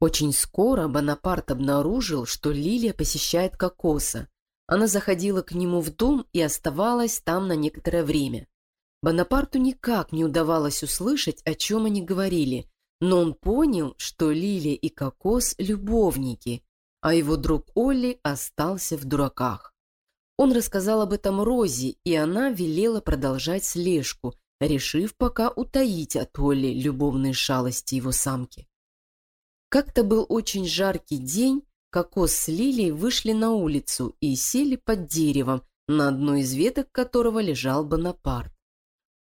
Очень скоро Бонапарт обнаружил, что Лилия посещает Кокоса. Она заходила к нему в дом и оставалась там на некоторое время. Бонапарту никак не удавалось услышать, о чем они говорили, но он понял, что Лилия и Кокос – любовники, а его друг Олли остался в дураках. Он рассказал об этом Розе, и она велела продолжать слежку, решив пока утаить от Олли любовные шалости его самки. Как-то был очень жаркий день, Кокос с Лилией вышли на улицу и сели под деревом, на одной из веток которого лежал Бонапарт.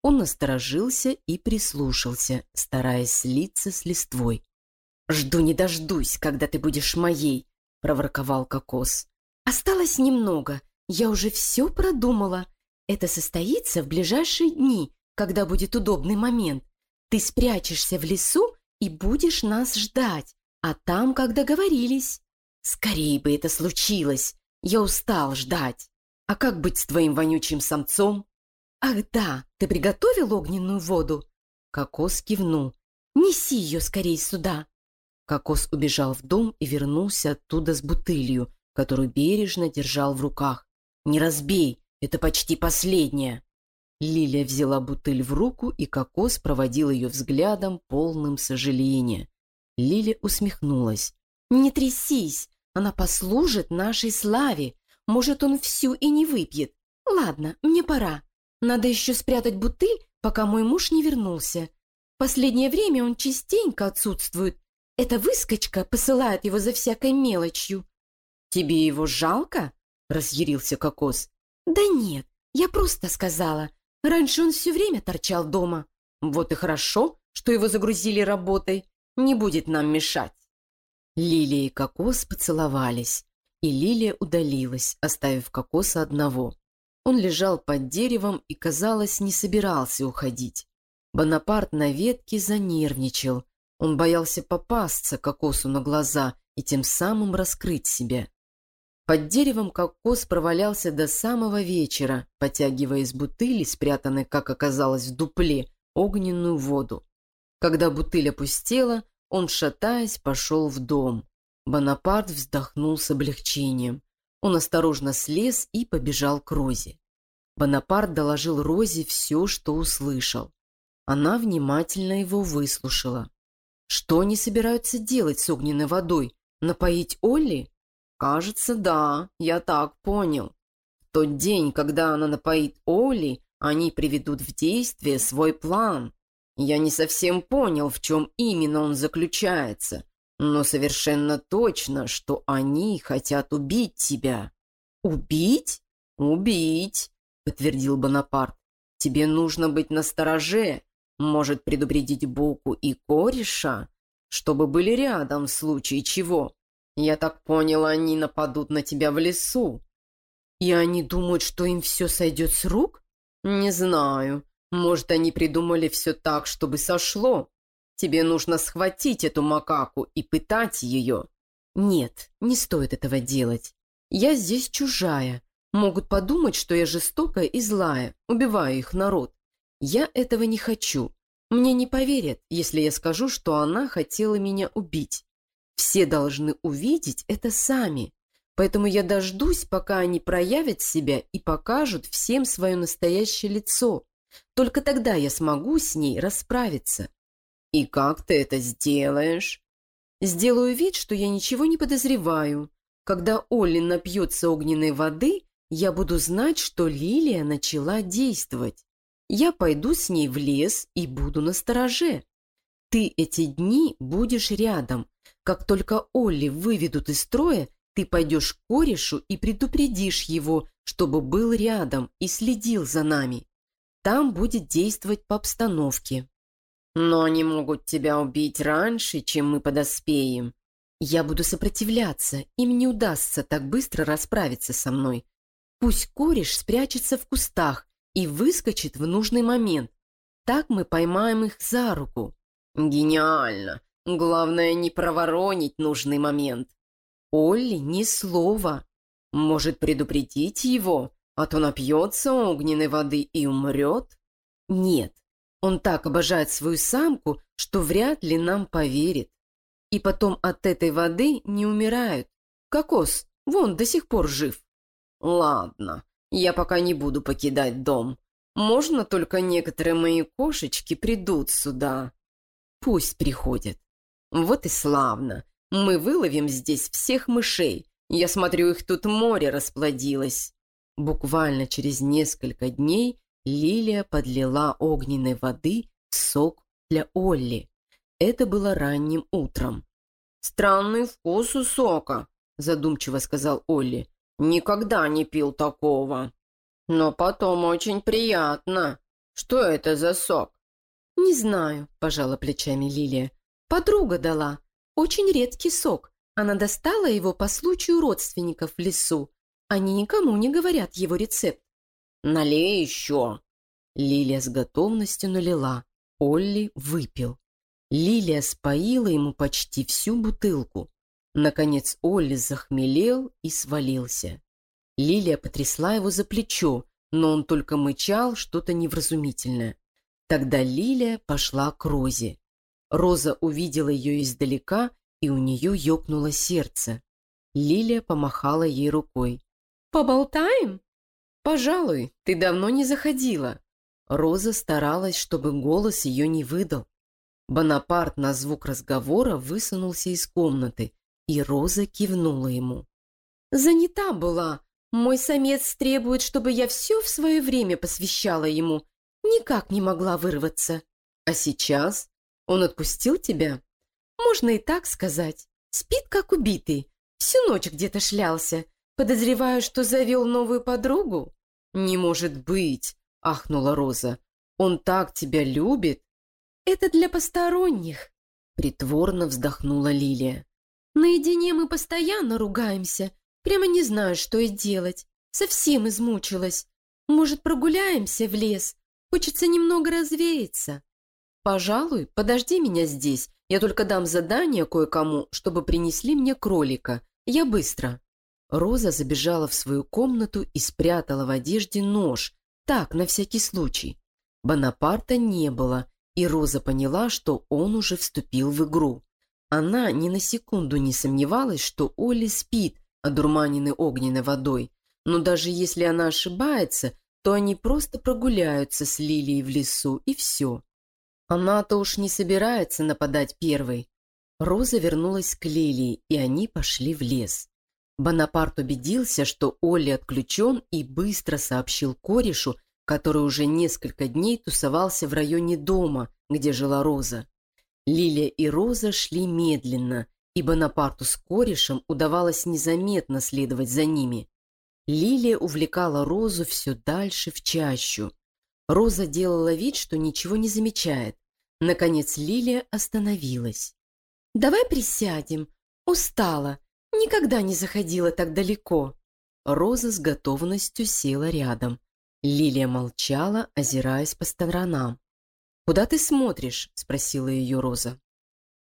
Он насторожился и прислушался, стараясь слиться с листвой. «Жду не дождусь, когда ты будешь моей», — проворковал Кокос. «Осталось немного. Я уже все продумала. Это состоится в ближайшие дни, когда будет удобный момент. Ты спрячешься в лесу и будешь нас ждать, а там, как договорились. Скорее бы это случилось. Я устал ждать. А как быть с твоим вонючим самцом? Ах да, ты приготовил огненную воду? Кокос кивнул. Неси ее скорее сюда. Кокос убежал в дом и вернулся оттуда с бутылью, которую бережно держал в руках. «Не разбей, это почти последняя!» Лилия взяла бутыль в руку, и Кокос проводил ее взглядом, полным сожаления. Лилия усмехнулась. «Не трясись, она послужит нашей славе. Может, он всю и не выпьет. Ладно, мне пора. Надо еще спрятать бутыль, пока мой муж не вернулся. Последнее время он частенько отсутствует. Эта выскочка посылает его за всякой мелочью». «Тебе его жалко?» – разъярился Кокос. «Да нет, я просто сказала. Раньше он все время торчал дома. Вот и хорошо, что его загрузили работой. Не будет нам мешать. Лилия и Кокос поцеловались, и Лилия удалилась, оставив Кокоса одного. Он лежал под деревом и, казалось, не собирался уходить. Бонапарт на ветке занервничал. Он боялся попасться Кокосу на глаза и тем самым раскрыть себя. Под деревом кокос провалялся до самого вечера, потягивая из бутыли, спрятанной, как оказалось, в дупле, огненную воду. Когда бутыль опустела, он, шатаясь, пошел в дом. Бонапарт вздохнул с облегчением. Он осторожно слез и побежал к Розе. Бонапарт доложил Розе все, что услышал. Она внимательно его выслушала. Что они собираются делать с огненной водой? Напоить Олли? «Кажется, да, я так понял. В тот день, когда она напоит Оли, они приведут в действие свой план. Я не совсем понял, в чем именно он заключается, но совершенно точно, что они хотят убить тебя». «Убить? Убить!» — подтвердил Бонапарт. «Тебе нужно быть настороже, может предупредить Буку и кореша, чтобы были рядом в случае чего». «Я так понял, они нападут на тебя в лесу». «И они думают, что им все сойдет с рук?» «Не знаю. Может, они придумали все так, чтобы сошло. Тебе нужно схватить эту макаку и пытать ее». «Нет, не стоит этого делать. Я здесь чужая. Могут подумать, что я жестокая и злая, убиваю их народ. Я этого не хочу. Мне не поверят, если я скажу, что она хотела меня убить. Все должны увидеть это сами. Поэтому я дождусь, пока они проявят себя и покажут всем свое настоящее лицо. Только тогда я смогу с ней расправиться. И как ты это сделаешь? Сделаю вид, что я ничего не подозреваю. Когда Олли напьется огненной воды, я буду знать, что Лилия начала действовать. Я пойду с ней в лес и буду на стороже. Ты эти дни будешь рядом, как только Олли выведут из строя, ты пойдешь к корешу и предупредишь его, чтобы был рядом и следил за нами. Там будет действовать по обстановке. Но они могут тебя убить раньше, чем мы подоспеем. Я буду сопротивляться, им не удастся так быстро расправиться со мной. Пусть кореш спрячется в кустах и выскочит в нужный момент. Так мы поймаем их за руку. Гениально! Главное, не проворонить нужный момент. Олли ни слова. Может предупредить его, а то напьется огненной воды и умрет? Нет, он так обожает свою самку, что вряд ли нам поверит. И потом от этой воды не умирают. Кокос, вон, до сих пор жив. Ладно, я пока не буду покидать дом. Можно только некоторые мои кошечки придут сюда. Пусть приходят. Вот и славно. Мы выловим здесь всех мышей. Я смотрю, их тут море расплодилось. Буквально через несколько дней Лилия подлила огненной воды в сок для Олли. Это было ранним утром. «Странный вкус у сока», – задумчиво сказал Олли. «Никогда не пил такого». «Но потом очень приятно. Что это за сок?» «Не знаю», – пожала плечами Лилия. «Подруга дала. Очень редкий сок. Она достала его по случаю родственников в лесу. Они никому не говорят его рецепт». «Налей еще». Лилия с готовностью налила. Олли выпил. Лилия споила ему почти всю бутылку. Наконец Олли захмелел и свалился. Лилия потрясла его за плечо, но он только мычал что-то невразумительное. Тогда Лилия пошла к Розе. Роза увидела ее издалека, и у нее ёкнуло сердце. Лилия помахала ей рукой. «Поболтаем?» «Пожалуй, ты давно не заходила». Роза старалась, чтобы голос ее не выдал. Бонапарт на звук разговора высунулся из комнаты, и Роза кивнула ему. «Занята была. Мой самец требует, чтобы я все в свое время посвящала ему. Никак не могла вырваться. А сейчас? Он отпустил тебя?» «Можно и так сказать. Спит, как убитый. Всю ночь где-то шлялся. Подозреваю, что завел новую подругу». «Не может быть!» – ахнула Роза. «Он так тебя любит!» «Это для посторонних», — притворно вздохнула Лилия. «Наедине мы постоянно ругаемся. Прямо не знаю, что и делать. Совсем измучилась. Может, прогуляемся в лес? Хочется немного развеяться». «Пожалуй, подожди меня здесь. Я только дам задание кое-кому, чтобы принесли мне кролика. Я быстро». Роза забежала в свою комнату и спрятала в одежде нож. Так, на всякий случай. Бонапарта не было, и Роза поняла, что он уже вступил в игру. Она ни на секунду не сомневалась, что Оли спит, одурманенный огненной водой. Но даже если она ошибается, то они просто прогуляются с Лилией в лесу, и все. Она-то уж не собирается нападать первой. Роза вернулась к Лилии, и они пошли в лес. Бонапарт убедился, что Олли отключен, и быстро сообщил корешу, который уже несколько дней тусовался в районе дома, где жила Роза. Лилия и Роза шли медленно, и Бонапарту с корешем удавалось незаметно следовать за ними. Лилия увлекала Розу все дальше в чащу. Роза делала вид, что ничего не замечает. Наконец Лилия остановилась. «Давай присядем. Устала. Никогда не заходила так далеко». Роза с готовностью села рядом. Лилия молчала, озираясь по сторонам. «Куда ты смотришь?» – спросила ее Роза.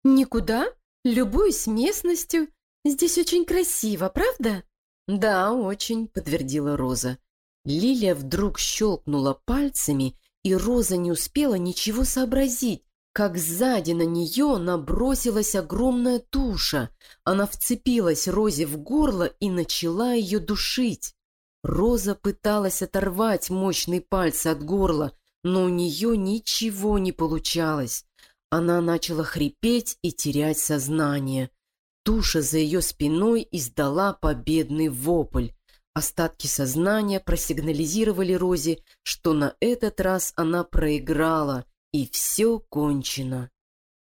«Никуда. Любуюсь местностью. Здесь очень красиво, правда?» «Да, очень», – подтвердила Роза. Лилия вдруг щелкнула пальцами, и Роза не успела ничего сообразить, как сзади на нее набросилась огромная туша. Она вцепилась Розе в горло и начала ее душить. Роза пыталась оторвать мощные пальцы от горла, но у нее ничего не получалось. Она начала хрипеть и терять сознание. Туша за ее спиной издала победный вопль. Остатки сознания просигнализировали Розе, что на этот раз она проиграла, и все кончено.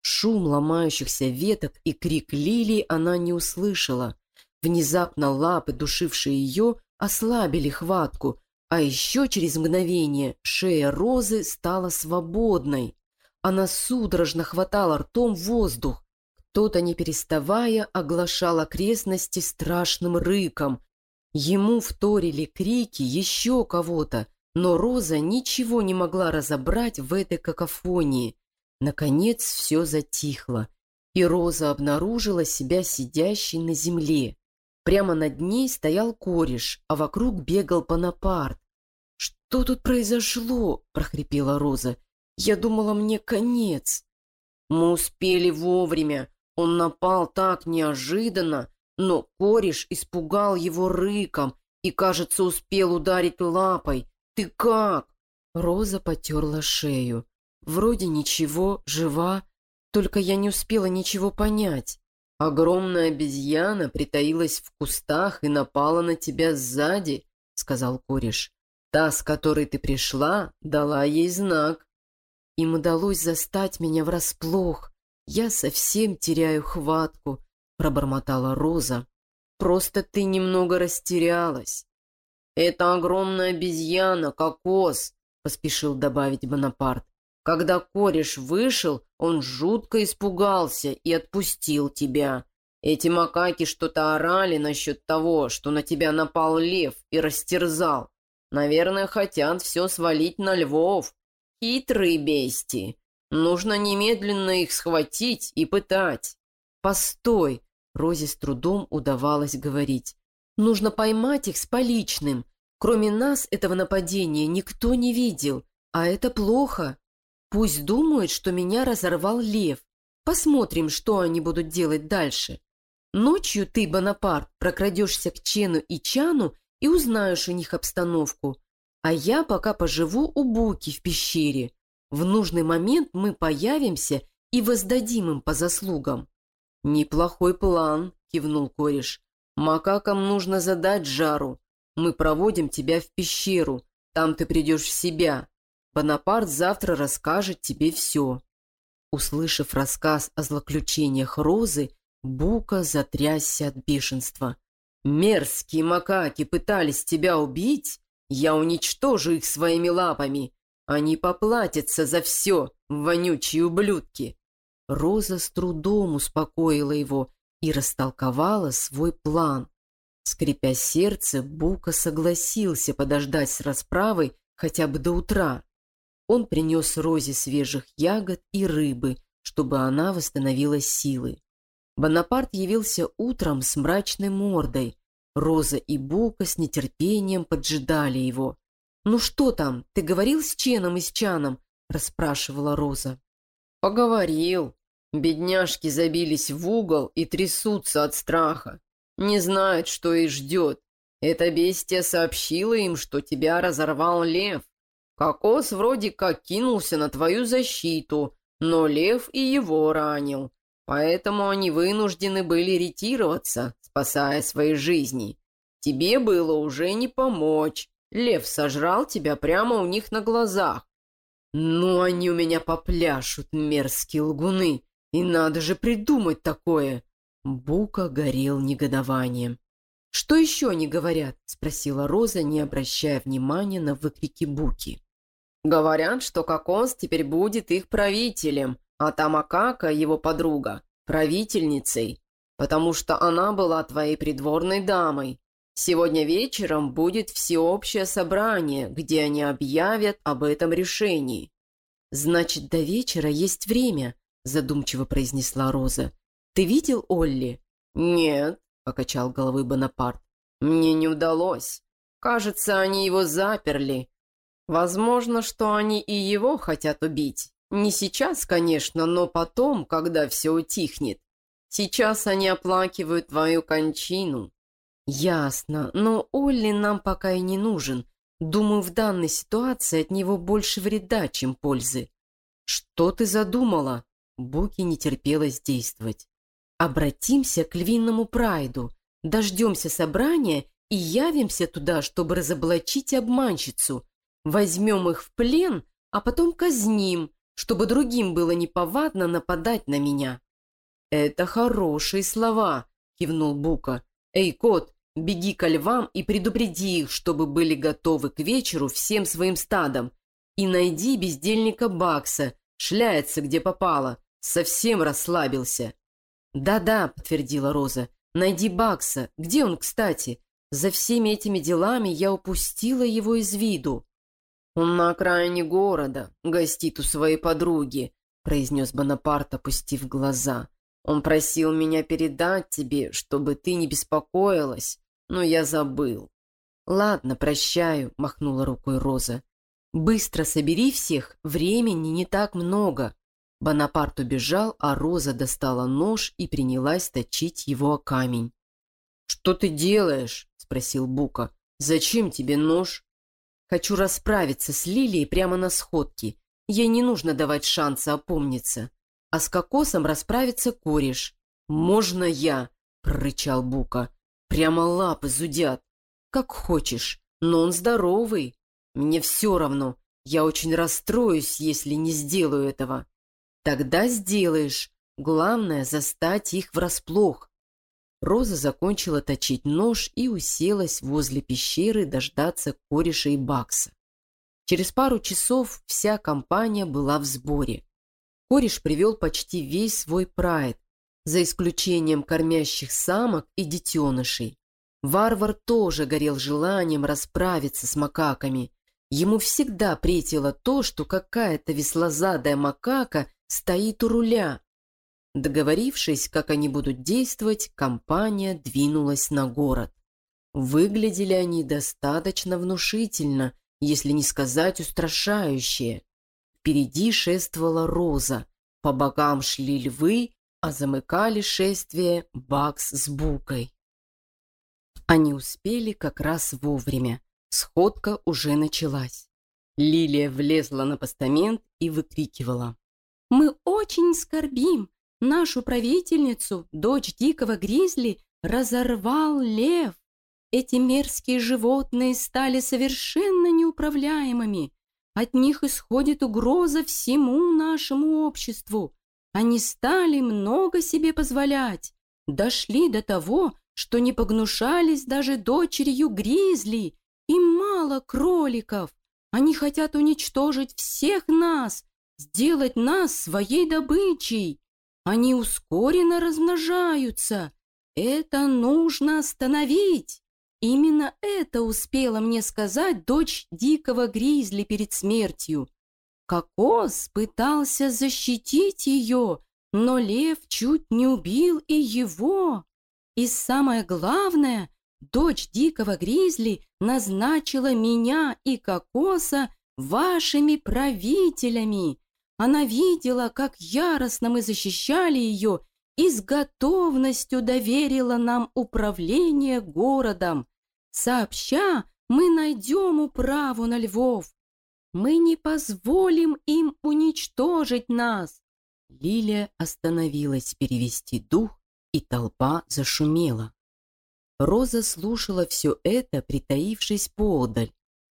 Шум ломающихся веток и крик Лилии она не услышала. Внезапно лапы, душившие ее, ослабили хватку, а еще через мгновение шея Розы стала свободной. Она судорожно хватала ртом воздух. Кто-то, не переставая, оглашал окрестности страшным рыком. Ему вторили крики еще кого-то, но Роза ничего не могла разобрать в этой какофонии. Наконец все затихло, и Роза обнаружила себя сидящей на земле. Прямо над ней стоял кореш, а вокруг бегал Бонапарт. «Что тут произошло?» – прохрипела Роза. «Я думала, мне конец». «Мы успели вовремя. Он напал так неожиданно, но кореш испугал его рыком и, кажется, успел ударить лапой. Ты как?» Роза потерла шею. «Вроде ничего, жива, только я не успела ничего понять. Огромная обезьяна притаилась в кустах и напала на тебя сзади», — сказал кореш. «Та, с которой ты пришла, дала ей знак». Им удалось застать меня врасплох. Я совсем теряю хватку, пробормотала Роза. Просто ты немного растерялась. Это огромная обезьяна, кокос, поспешил добавить Бонапарт. Когда кореш вышел, он жутко испугался и отпустил тебя. Эти макаки что-то орали насчет того, что на тебя напал лев и растерзал. Наверное, хотят все свалить на львов. Хитрые бести. Нужно немедленно их схватить и пытать. Постой, Розе с трудом удавалось говорить. Нужно поймать их с поличным. Кроме нас этого нападения никто не видел, а это плохо. Пусть думают, что меня разорвал лев. Посмотрим, что они будут делать дальше. Ночью ты, Бонапарт, прокрадешься к Чену и Чану и узнаешь у них обстановку. А я пока поживу у Буки в пещере. В нужный момент мы появимся и воздадим им по заслугам». «Неплохой план», — кивнул кореш. «Макакам нужно задать жару. Мы проводим тебя в пещеру. Там ты придешь в себя. Бонапарт завтра расскажет тебе все». Услышав рассказ о злоключениях Розы, Бука затрясся от бешенства. «Мерзкие макаки пытались тебя убить? Я уничтожу их своими лапами. Они поплатятся за все, вонючие ублюдки. Роза с трудом успокоила его и растолковала свой план. Скрипя сердце, Бука согласился подождать с расправой хотя бы до утра. Он принес Розе свежих ягод и рыбы, чтобы она восстановила силы. Бонапарт явился утром с мрачной мордой, Роза и Бука с нетерпением поджидали его. «Ну что там, ты говорил с Ченом и с Чаном?» – расспрашивала Роза. «Поговорил. Бедняжки забились в угол и трясутся от страха. Не знают, что их ждет. Эта бестия сообщила им, что тебя разорвал лев. Кокос вроде как кинулся на твою защиту, но лев и его ранил. Поэтому они вынуждены были ретироваться, спасая свои жизни. Тебе было уже не помочь. Лев сожрал тебя прямо у них на глазах. Ну, они у меня попляшут, мерзкие лгуны. И надо же придумать такое. Бука горел негодованием. «Что еще они говорят?» – спросила Роза, не обращая внимания на выкрики Буки. «Говорят, что Кокос теперь будет их правителем, а Тамакака, его подруга, правительницей потому что она была твоей придворной дамой. Сегодня вечером будет всеобщее собрание, где они объявят об этом решении». «Значит, до вечера есть время», – задумчиво произнесла Роза. «Ты видел Олли?» «Нет», – покачал головой Бонапарт. «Мне не удалось. Кажется, они его заперли. Возможно, что они и его хотят убить. Не сейчас, конечно, но потом, когда все утихнет. Сейчас они оплакивают твою кончину». «Ясно, но Олли нам пока и не нужен. Думаю, в данной ситуации от него больше вреда, чем пользы». «Что ты задумала?» Буки не терпелось действовать. «Обратимся к львиному прайду, дождемся собрания и явимся туда, чтобы разоблачить обманщицу. Возьмем их в плен, а потом казним, чтобы другим было неповадно нападать на меня». «Это хорошие слова», — кивнул Бука. «Эй, кот, беги ко львам и предупреди их, чтобы были готовы к вечеру всем своим стадом. И найди бездельника Бакса, шляется где попало, совсем расслабился». «Да-да», — подтвердила Роза, — «найди Бакса. Где он, кстати? За всеми этими делами я упустила его из виду». «Он на окраине города, гостит у своей подруги», — произнес Бонапарт, опустив глаза. Он просил меня передать тебе, чтобы ты не беспокоилась, но я забыл». «Ладно, прощаю», — махнула рукой Роза. «Быстро собери всех, времени не так много». Бонапарт убежал, а Роза достала нож и принялась точить его о камень. «Что ты делаешь?» – спросил Бука. «Зачем тебе нож?» «Хочу расправиться с Лилией прямо на сходке. Ей не нужно давать шанса опомниться. А с кокосом расправиться кореш. «Можно я?» – прорычал Бука. «Прямо лапы зудят. Как хочешь, но он здоровый. Мне все равно. Я очень расстроюсь, если не сделаю этого». «Тогда сделаешь. Главное – застать их врасплох». Роза закончила точить нож и уселась возле пещеры дождаться кореша и Бакса. Через пару часов вся компания была в сборе. Кореш привел почти весь свой прайд, за исключением кормящих самок и детенышей. Варвар тоже горел желанием расправиться с макаками. Ему всегда претило то, что какая-то веслозадая макака стоит у руля. Договорившись, как они будут действовать, компания двинулась на город. Выглядели они достаточно внушительно, если не сказать устрашающе. Впереди шествовала Роза, по бокам шли львы, а замыкали шествие Бакс с Букой. Они успели как раз вовремя. Сходка уже началась. Лилия влезла на постамент и выкрикивала. «Мы очень скорбим. Нашу правительницу, дочь дикого гризли, разорвал лев. Эти мерзкие животные стали совершенно неуправляемыми. От них исходит угроза всему нашему обществу. Они стали много себе позволять. Дошли до того, что не погнушались даже дочерью Гризли. Им мало кроликов. Они хотят уничтожить всех нас, сделать нас своей добычей. Они ускоренно размножаются. Это нужно остановить. Именно это успела мне сказать дочь дикого гризли перед смертью. Кокос пытался защитить ее, но лев чуть не убил и его. И самое главное, дочь дикого гризли назначила меня и Кокоса вашими правителями. Она видела, как яростно мы защищали ее и с готовностью доверила нам управление городом. Сообща, мы найдем управу на львов, мы не позволим им уничтожить нас. Лилия остановилась перевести дух, и толпа зашумела. Роза слушала все это, притаившись поодаль.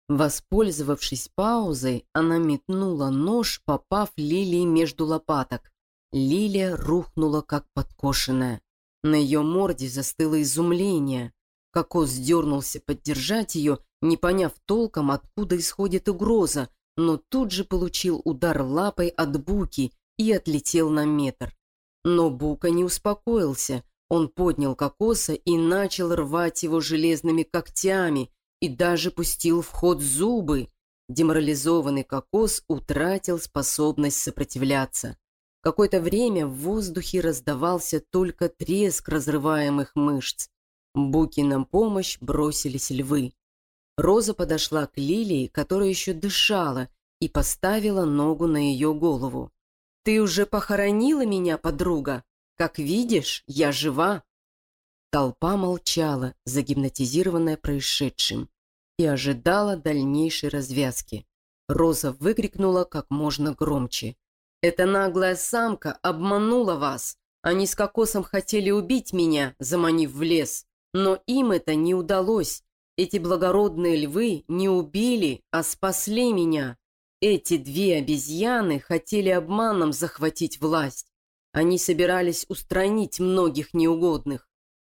Воспользовавшись паузой, она метнула нож, попав Лилии между лопаток. Лилия рухнула, как подкошенная. На ее морде застыло изумление. Кокос дернулся поддержать ее, не поняв толком, откуда исходит угроза, но тут же получил удар лапой от Буки и отлетел на метр. Но Бука не успокоился. Он поднял кокоса и начал рвать его железными когтями и даже пустил в ход зубы. Деморализованный кокос утратил способность сопротивляться. Какое-то время в воздухе раздавался только треск разрываемых мышц. Буки на помощь бросились львы. Роза подошла к Лилии, которая еще дышала, и поставила ногу на ее голову. «Ты уже похоронила меня, подруга? Как видишь, я жива!» Толпа молчала, загипнотизированная происшедшим, и ожидала дальнейшей развязки. Роза выкрикнула как можно громче. «Эта наглая самка обманула вас! Они с кокосом хотели убить меня, заманив в лес, но им это не удалось. Эти благородные львы не убили, а спасли меня. Эти две обезьяны хотели обманом захватить власть. Они собирались устранить многих неугодных.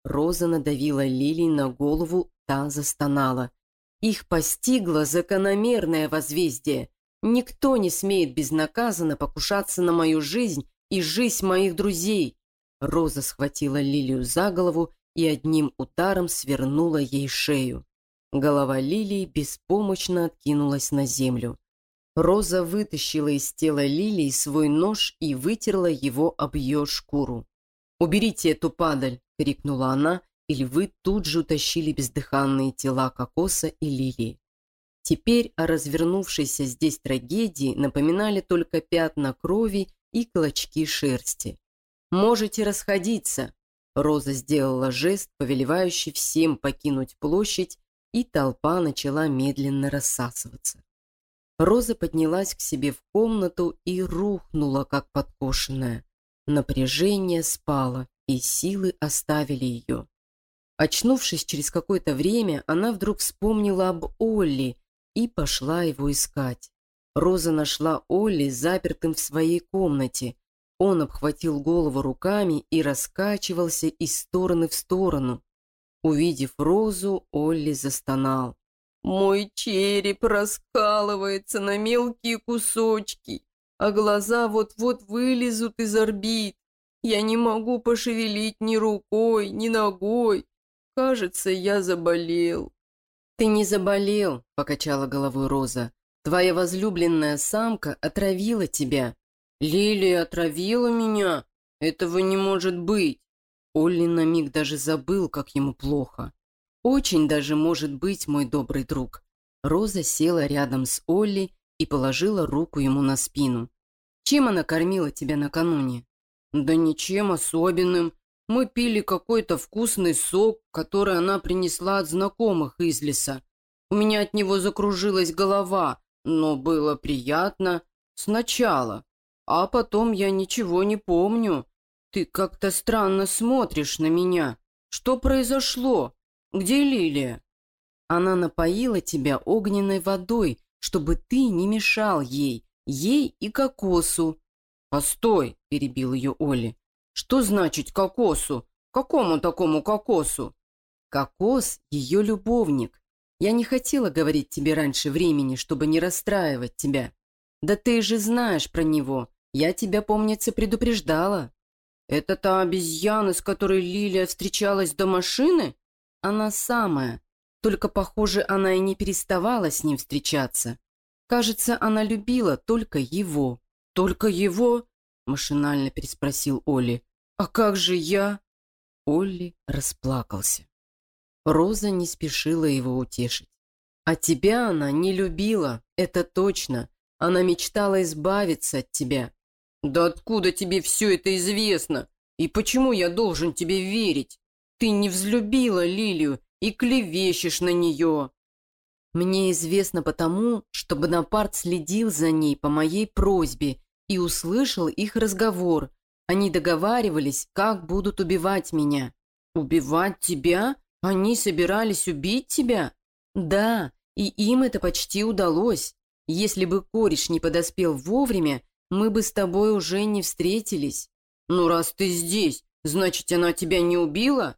Роза надавила Лилии на голову, та застонала. Их постигло закономерное возмездие. Никто не смеет безнаказанно покушаться на мою жизнь и жизнь моих друзей. Роза схватила Лилию за голову и одним ударом свернула ей шею. Голова Лилии беспомощно откинулась на землю. Роза вытащила из тела Лилии свой нож и вытерла его об ее шкуру. «Уберите эту падаль!» — крикнула она, и львы тут же утащили бездыханные тела Кокоса и Лилии. Теперь о развернувшейся здесь трагедии напоминали только пятна крови и клочки шерсти. «Можете расходиться!» Роза сделала жест, повелевающий всем покинуть площадь, и толпа начала медленно рассасываться. Роза поднялась к себе в комнату и рухнула, как подкошенная. Напряжение спало, и силы оставили ее. Очнувшись через какое-то время, она вдруг вспомнила об Олли и пошла его искать. Роза нашла Олли запертым в своей комнате. Он обхватил голову руками и раскачивался из стороны в сторону. Увидев Розу, Олли застонал. «Мой череп раскалывается на мелкие кусочки, а глаза вот-вот вылезут из орбит. Я не могу пошевелить ни рукой, ни ногой. Кажется, я заболел». «Ты не заболел», — покачала головой Роза. «Твоя возлюбленная самка отравила тебя». «Лилия отравила меня? Этого не может быть!» Олли на миг даже забыл, как ему плохо. «Очень даже может быть, мой добрый друг». Роза села рядом с Олли и положила руку ему на спину. «Чем она кормила тебя накануне?» «Да ничем особенным. Мы пили какой-то вкусный сок, который она принесла от знакомых из леса. У меня от него закружилась голова, но было приятно сначала. А потом я ничего не помню. Ты как-то странно смотришь на меня. Что произошло? Где Лилия? Она напоила тебя огненной водой, чтобы ты не мешал ей, ей и кокосу. Постой, перебил ее Оли. Что значит кокосу? Какому такому кокосу? Кокос – ее любовник. Я не хотела говорить тебе раньше времени, чтобы не расстраивать тебя. Да ты же знаешь про него. Я тебя, помнится, предупреждала. «Это та обезьяна, с которой Лилия встречалась до машины?» «Она самая. Только, похоже, она и не переставала с ним встречаться. Кажется, она любила только его». «Только его?» – машинально переспросил Олли. «А как же я?» Олли расплакался. Роза не спешила его утешить. «А тебя она не любила, это точно. Она мечтала избавиться от тебя. «Да откуда тебе все это известно? И почему я должен тебе верить? Ты не взлюбила Лилию и клевещешь на нее». «Мне известно потому, что Бонапарт следил за ней по моей просьбе и услышал их разговор. Они договаривались, как будут убивать меня». «Убивать тебя? Они собирались убить тебя?» «Да, и им это почти удалось. Если бы кореш не подоспел вовремя, мы бы с тобой уже не встретились. Ну, раз ты здесь, значит, она тебя не убила?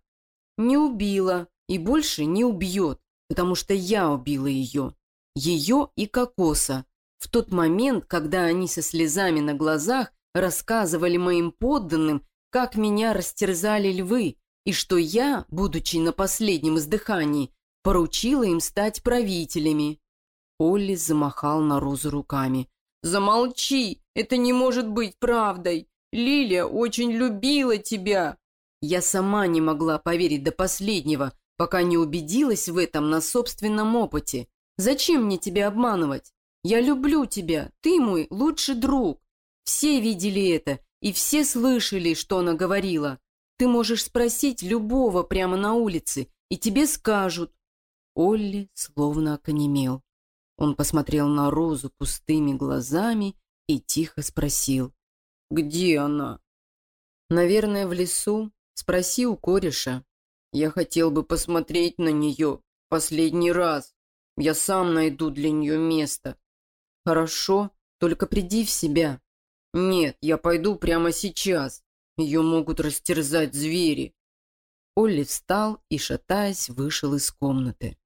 Не убила и больше не убьет, потому что я убила ее. Ее и Кокоса. В тот момент, когда они со слезами на глазах рассказывали моим подданным, как меня растерзали львы, и что я, будучи на последнем издыхании, поручила им стать правителями. Олли замахал на Розу руками. «Замолчи! Это не может быть правдой! Лилия очень любила тебя!» Я сама не могла поверить до последнего, пока не убедилась в этом на собственном опыте. Зачем мне тебя обманывать? Я люблю тебя, ты мой лучший друг. Все видели это, и все слышали, что она говорила. Ты можешь спросить любого прямо на улице, и тебе скажут. Олли словно оконемел. Он посмотрел на Розу пустыми глазами и тихо спросил. «Где она?» «Наверное, в лесу. Спроси у кореша. Я хотел бы посмотреть на нее последний раз. Я сам найду для нее место». «Хорошо, только приди в себя». «Нет, я пойду прямо сейчас. Ее могут растерзать звери». Олли встал и, шатаясь, вышел из комнаты.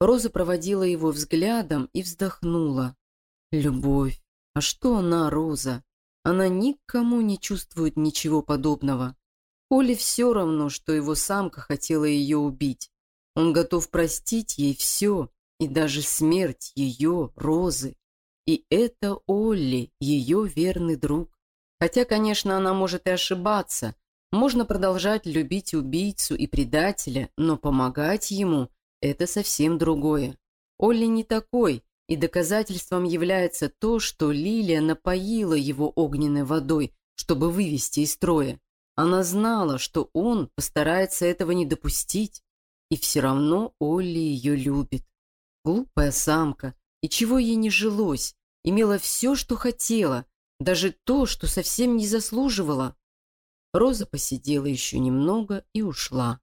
Роза проводила его взглядом и вздохнула. Любовь. А что она, Роза? Она никому не чувствует ничего подобного. Оле все равно, что его самка хотела ее убить. Он готов простить ей все, и даже смерть ее, Розы. И это Олли, ее верный друг. Хотя, конечно, она может и ошибаться. Можно продолжать любить убийцу и предателя, но помогать ему это совсем другое. Олли не такой, и доказательством является то, что Лилия напоила его огненной водой, чтобы вывести из строя. Она знала, что он постарается этого не допустить, и все равно Олли ее любит. Глупая самка, и чего ей не жилось, имела все, что хотела, даже то, что совсем не заслуживала. Роза посидела еще немного и ушла.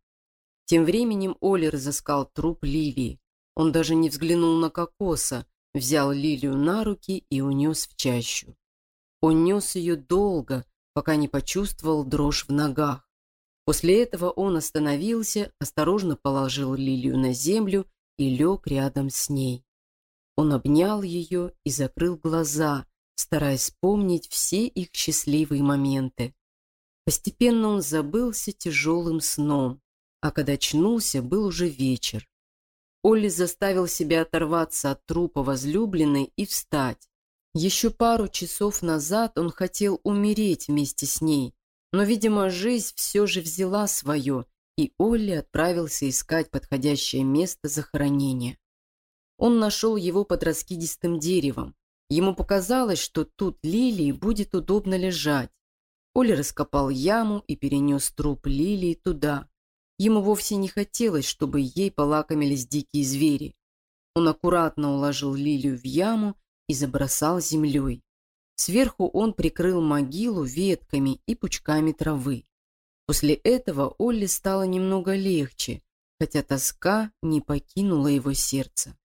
Тем временем Оля разыскал труп Лилии. Он даже не взглянул на кокоса, взял Лилию на руки и унес в чащу. Он нес ее долго, пока не почувствовал дрожь в ногах. После этого он остановился, осторожно положил Лилию на землю и лег рядом с ней. Он обнял ее и закрыл глаза, стараясь помнить все их счастливые моменты. Постепенно он забылся тяжелым сном, а когда очнулся, был уже вечер. Олли заставил себя оторваться от трупа возлюбленной и встать. Еще пару часов назад он хотел умереть вместе с ней, но, видимо, жизнь все же взяла свое, и Олли отправился искать подходящее место захоронения. Он нашел его под раскидистым деревом. Ему показалось, что тут Лилии будет удобно лежать. Оля раскопал яму и перенес труп Лилии туда. Ему вовсе не хотелось, чтобы ей полакомились дикие звери. Он аккуратно уложил Лилию в яму и забросал землей. Сверху он прикрыл могилу ветками и пучками травы. После этого Олли стало немного легче, хотя тоска не покинула его сердце.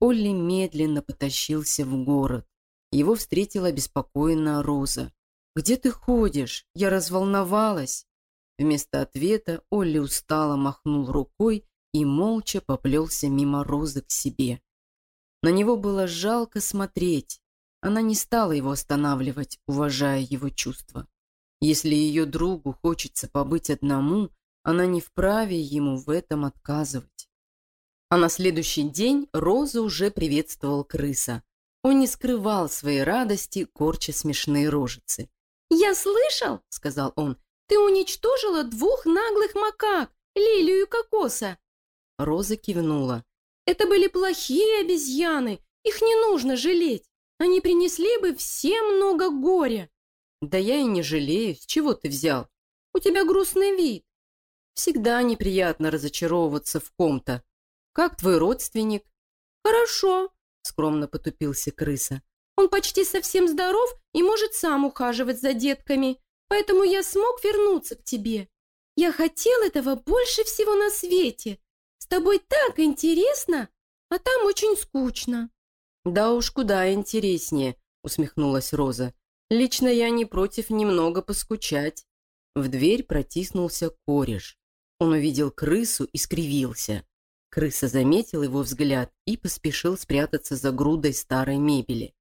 Олли медленно потащился в город. Его встретила беспокойная Роза. «Где ты ходишь? Я разволновалась». Вместо ответа Олли устало махнул рукой и молча поплелся мимо Розы к себе. На него было жалко смотреть. Она не стала его останавливать, уважая его чувства. Если ее другу хочется побыть одному, она не вправе ему в этом отказывать. А на следующий день Розу уже приветствовал крыса. Он не скрывал своей радости, корча смешные рожицы. «Я слышал, — сказал он, — ты уничтожила двух наглых макак, Лилию и Кокоса!» Роза кивнула. «Это были плохие обезьяны, их не нужно жалеть. Они принесли бы всем много горя». «Да я и не жалею. С чего ты взял? У тебя грустный вид». «Всегда неприятно разочаровываться в ком-то. Как твой родственник?» «Хорошо», — скромно потупился крыса. Он почти совсем здоров и может сам ухаживать за детками, поэтому я смог вернуться к тебе. Я хотел этого больше всего на свете. С тобой так интересно, а там очень скучно». «Да уж куда интереснее», — усмехнулась Роза. «Лично я не против немного поскучать». В дверь протиснулся кореш. Он увидел крысу и скривился. Крыса заметил его взгляд и поспешил спрятаться за грудой старой мебели.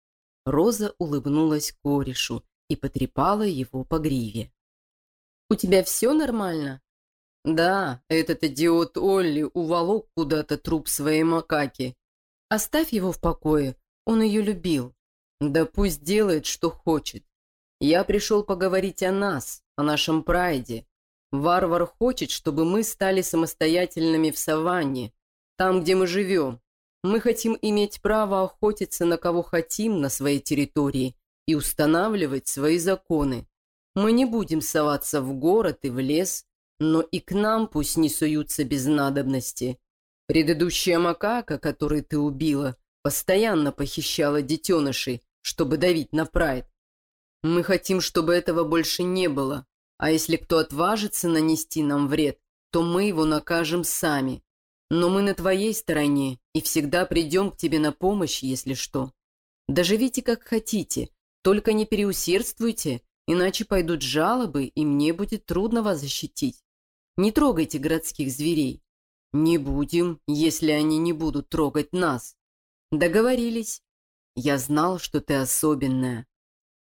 Роза улыбнулась корешу и потрепала его по гриве. «У тебя все нормально?» «Да, этот идиот Олли уволок куда-то труп своей макаки. Оставь его в покое, он ее любил. Да пусть делает, что хочет. Я пришел поговорить о нас, о нашем прайде. Варвар хочет, чтобы мы стали самостоятельными в саванне, там, где мы живем. Мы хотим иметь право охотиться на кого хотим на своей территории и устанавливать свои законы. Мы не будем соваться в город и в лес, но и к нам пусть не суются без надобности. Предыдущая макака, которую ты убила, постоянно похищала детенышей, чтобы давить на прайд. Мы хотим, чтобы этого больше не было, а если кто отважится нанести нам вред, то мы его накажем сами. Но мы на твоей стороне и всегда придем к тебе на помощь, если что. Доживите как хотите, только не переусердствуйте, иначе пойдут жалобы, и мне будет трудно вас защитить. Не трогайте городских зверей. Не будем, если они не будут трогать нас. Договорились. Я знал, что ты особенная.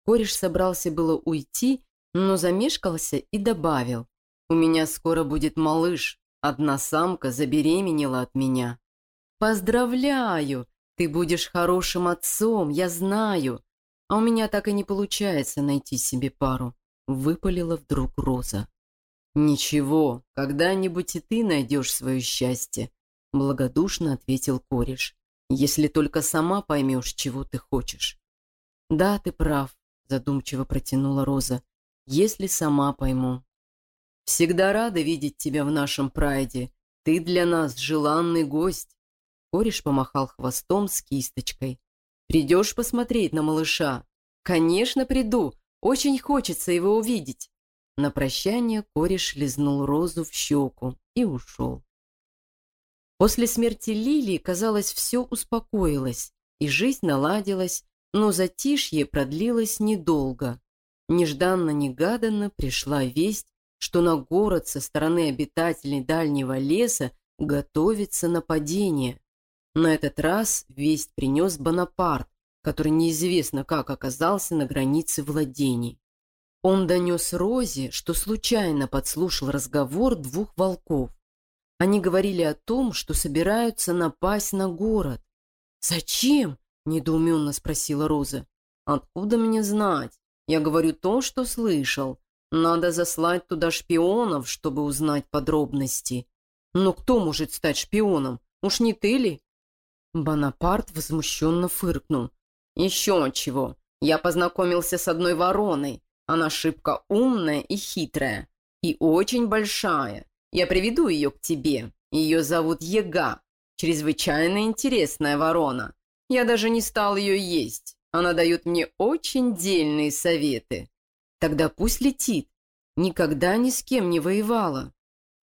Кореш собрался было уйти, но замешкался и добавил. У меня скоро будет малыш. Одна самка забеременела от меня. Поздравляю! Ты будешь хорошим отцом, я знаю. А у меня так и не получается найти себе пару. Выпалила вдруг Роза. Ничего, когда-нибудь и ты найдешь свое счастье. Благодушно ответил кореш. Если только сама поймешь, чего ты хочешь. Да, ты прав, задумчиво протянула Роза. если сама пойму. Всегда рада видеть тебя в нашем прайде. Ты для нас желанный гость. Кореш помахал хвостом с кисточкой. Придешь посмотреть на малыша? Конечно, приду. Очень хочется его увидеть. На прощание кореш лизнул розу в щеку и ушел. После смерти Лилии, казалось, все успокоилось, и жизнь наладилась, но затишье продлилось недолго. Нежданно-негаданно пришла весть, что на город со стороны обитателей дальнего леса готовится нападение. На этот раз весть принес Бонапарт, который неизвестно как оказался на границе владений. Он донес Розе, что случайно подслушал разговор двух волков. Они говорили о том, что собираются напасть на город. «Зачем?» – недоуменно спросила Роза. «Откуда мне знать? Я говорю то, что слышал. Надо заслать туда шпионов, чтобы узнать подробности. Но кто может стать шпионом? Уж не ты ли?» Бонапарт возмущенно фыркнул. «Еще чего. Я познакомился с одной вороной. Она шибко умная и хитрая. И очень большая. Я приведу ее к тебе. Ее зовут Ега. Чрезвычайно интересная ворона. Я даже не стал ее есть. Она дает мне очень дельные советы. Тогда пусть летит. Никогда ни с кем не воевала.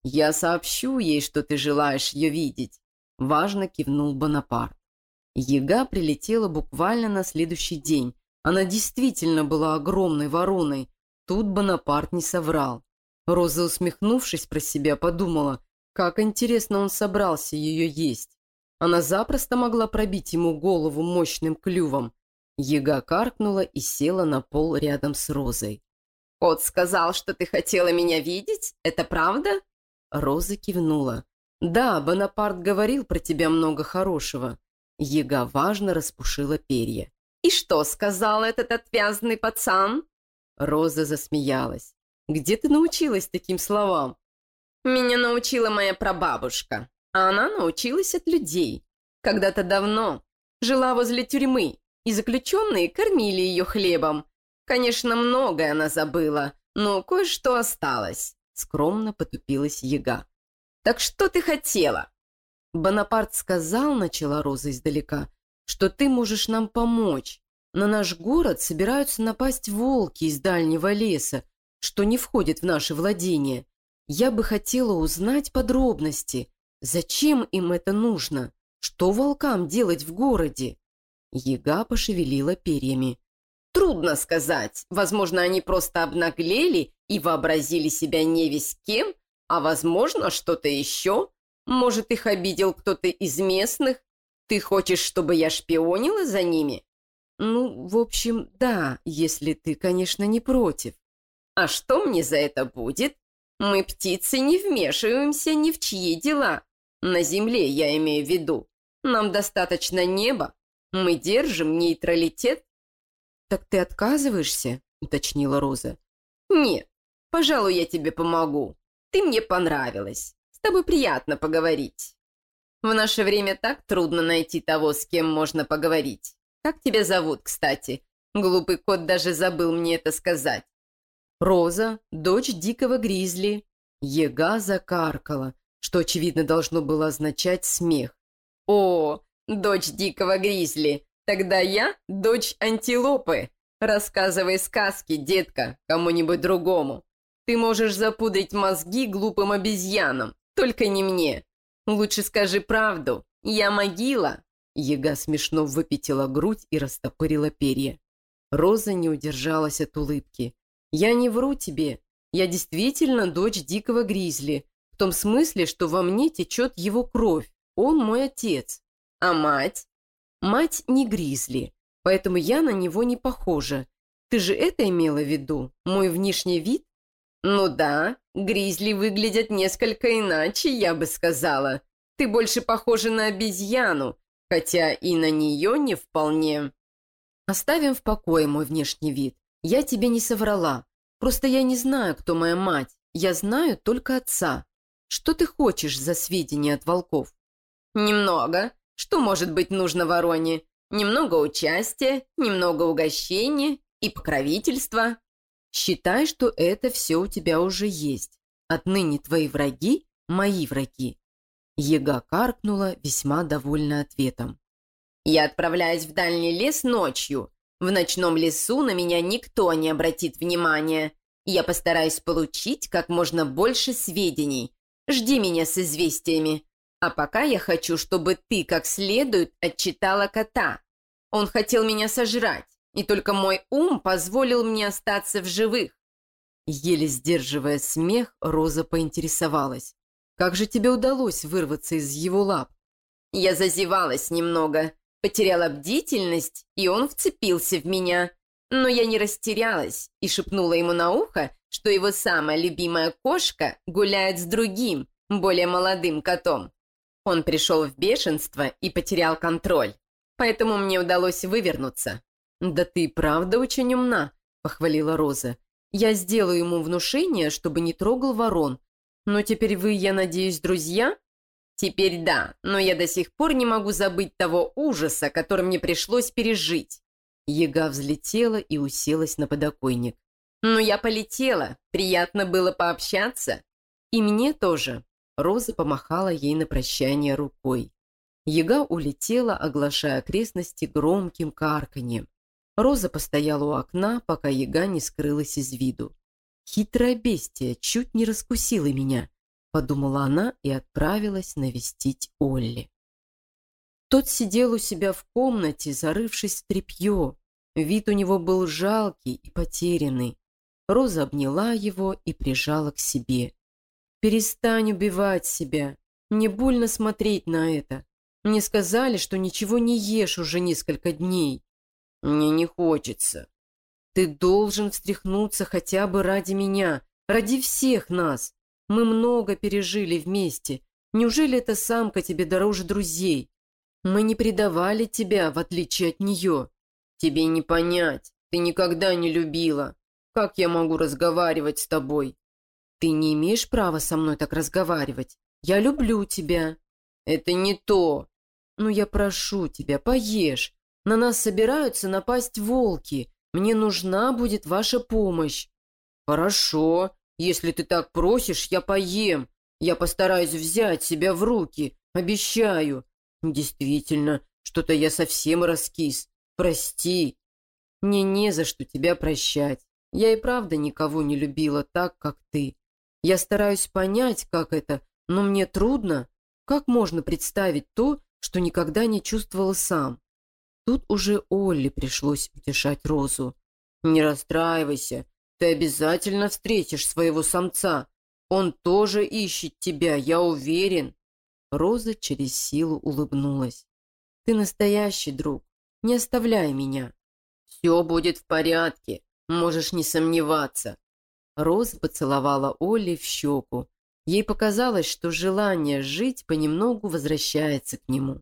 Я сообщу ей, что ты желаешь ее видеть. Важно кивнул Бонапарт. Ега прилетела буквально на следующий день. Она действительно была огромной вороной. Тут Бонапарт не соврал. Роза, усмехнувшись про себя, подумала, как интересно он собрался ее есть. Она запросто могла пробить ему голову мощным клювом. Ега каркнула и села на пол рядом с Розой. «Кот сказал, что ты хотела меня видеть? Это правда?» Роза кивнула. «Да, Бонапарт говорил про тебя много хорошего». Ега важно распушила перья. «И что сказал этот отвязный пацан?» Роза засмеялась. «Где ты научилась таким словам?» «Меня научила моя прабабушка, а она научилась от людей. Когда-то давно жила возле тюрьмы, и заключенные кормили ее хлебом. Конечно, многое она забыла, но кое-что осталось», — скромно потупилась яга. «Так что ты хотела?» Бонапарт сказал, начала Роза издалека, что ты можешь нам помочь. На наш город собираются напасть волки из дальнего леса, что не входит в наше владение. Я бы хотела узнать подробности. Зачем им это нужно? Что волкам делать в городе?» Ега пошевелила перьями. «Трудно сказать. Возможно, они просто обнаглели и вообразили себя не весь кем, а возможно, что-то еще. Может, их обидел кто-то из местных, ты хочешь, чтобы я шпионила за ними? Ну, в общем, да, если ты, конечно, не против. А что мне за это будет? Мы, птицы, не вмешиваемся ни в чьи дела. На земле, я имею в виду. Нам достаточно неба. Мы держим нейтралитет. Так ты отказываешься? Уточнила Роза. Нет, пожалуй, я тебе помогу. Ты мне понравилась. С тобой приятно поговорить. В наше время так трудно найти того, с кем можно поговорить. Как тебя зовут, кстати? Глупый кот даже забыл мне это сказать. Роза, дочь дикого гризли. Ега закаркала, что, очевидно, должно было означать смех. О, дочь дикого гризли. Тогда я дочь антилопы. Рассказывай сказки, детка, кому-нибудь другому. Ты можешь запудрить мозги глупым обезьянам, только не мне. Лучше скажи правду. Я могила!» Ега смешно выпятила грудь и растопырила перья. Роза не удержалась от улыбки. «Я не вру тебе. Я действительно дочь дикого гризли. В том смысле, что во мне течет его кровь. Он мой отец. А мать? Мать не гризли, поэтому я на него не похожа. Ты же это имела в виду? Мой внешний вид? «Ну да, гризли выглядят несколько иначе, я бы сказала. Ты больше похожа на обезьяну, хотя и на нее не вполне». «Оставим в покое мой внешний вид. Я тебе не соврала. Просто я не знаю, кто моя мать. Я знаю только отца. Что ты хочешь за сведения от волков?» «Немного. Что может быть нужно вороне? Немного участия, немного угощения и покровительства». Считай, что это все у тебя уже есть. Отныне твои враги – мои враги». Ега каркнула, весьма довольна ответом. «Я отправляюсь в дальний лес ночью. В ночном лесу на меня никто не обратит внимания. Я постараюсь получить как можно больше сведений. Жди меня с известиями. А пока я хочу, чтобы ты как следует отчитала кота. Он хотел меня сожрать, и только мой ум позволил мне остаться в живых. Еле сдерживая смех, Роза поинтересовалась. «Как же тебе удалось вырваться из его лап?» Я зазевалась немного, потеряла бдительность, и он вцепился в меня. Но я не растерялась и шепнула ему на ухо, что его самая любимая кошка гуляет с другим, более молодым котом. Он пришел в бешенство и потерял контроль, поэтому мне удалось вывернуться. «Да ты правда очень умна», — похвалила Роза. «Я сделаю ему внушение, чтобы не трогал ворон. Но теперь вы, я надеюсь, друзья?» «Теперь да, но я до сих пор не могу забыть того ужаса, который мне пришлось пережить». Ега взлетела и уселась на подоконник. «Ну, я полетела. Приятно было пообщаться. И мне тоже». Роза помахала ей на прощание рукой. Яга улетела, оглашая окрестности громким карканьем. Роза постояла у окна, пока яга не скрылась из виду. «Хитрое бестия чуть не раскусила меня», — подумала она и отправилась навестить Олли. Тот сидел у себя в комнате, зарывшись в тряпье. Вид у него был жалкий и потерянный. Роза обняла его и прижала к себе. «Перестань убивать себя. Мне больно смотреть на это. Мне сказали, что ничего не ешь уже несколько дней. Мне не хочется. Ты должен встряхнуться хотя бы ради меня, ради всех нас. Мы много пережили вместе. Неужели эта самка тебе дороже друзей? Мы не предавали тебя, в отличие от нее. Тебе не понять. Ты никогда не любила. Как я могу разговаривать с тобой? «Ты не имеешь права со мной так разговаривать. Я люблю тебя». «Это не то». «Ну, я прошу тебя, поешь. На нас собираются напасть волки. Мне нужна будет ваша помощь». «Хорошо. Если ты так просишь, я поем. Я постараюсь взять себя в руки. Обещаю». «Действительно, что-то я совсем раскис. Прости». «Мне не за что тебя прощать. Я и правда никого не любила так, как ты. Я стараюсь понять, как это, но мне трудно. Как можно представить то, что никогда не чувствовала сам? Тут уже Олли пришлось утешать Розу. «Не расстраивайся, ты обязательно встретишь своего самца. Он тоже ищет тебя, я уверен». Роза через силу улыбнулась. «Ты настоящий друг, не оставляй меня». «Все будет в порядке, можешь не сомневаться. Роза поцеловала Олли в щеку. Ей показалось, что желание жить понемногу возвращается к нему.